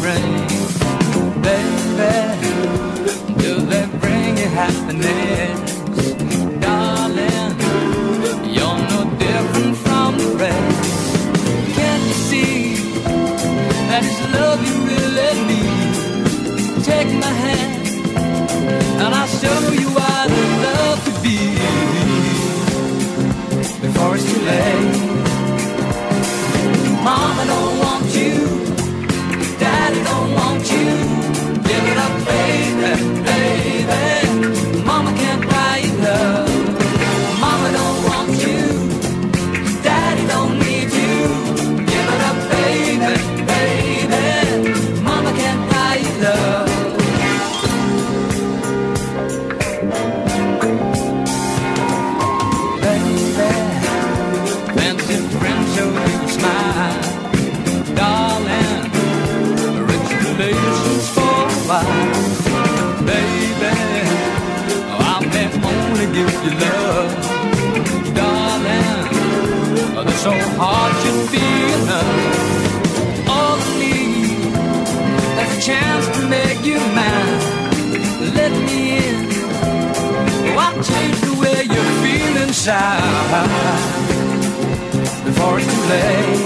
can baby. Do they bring you happiness, darling? You're no different from the rest. Can't you see that it's love you really need? Take my hand and I'll show you baby. I may only give you love, darling. This old heart should be enough. All I need is a chance to make you mine. Let me in. Oh, I'll change the way you feel inside before it's too late.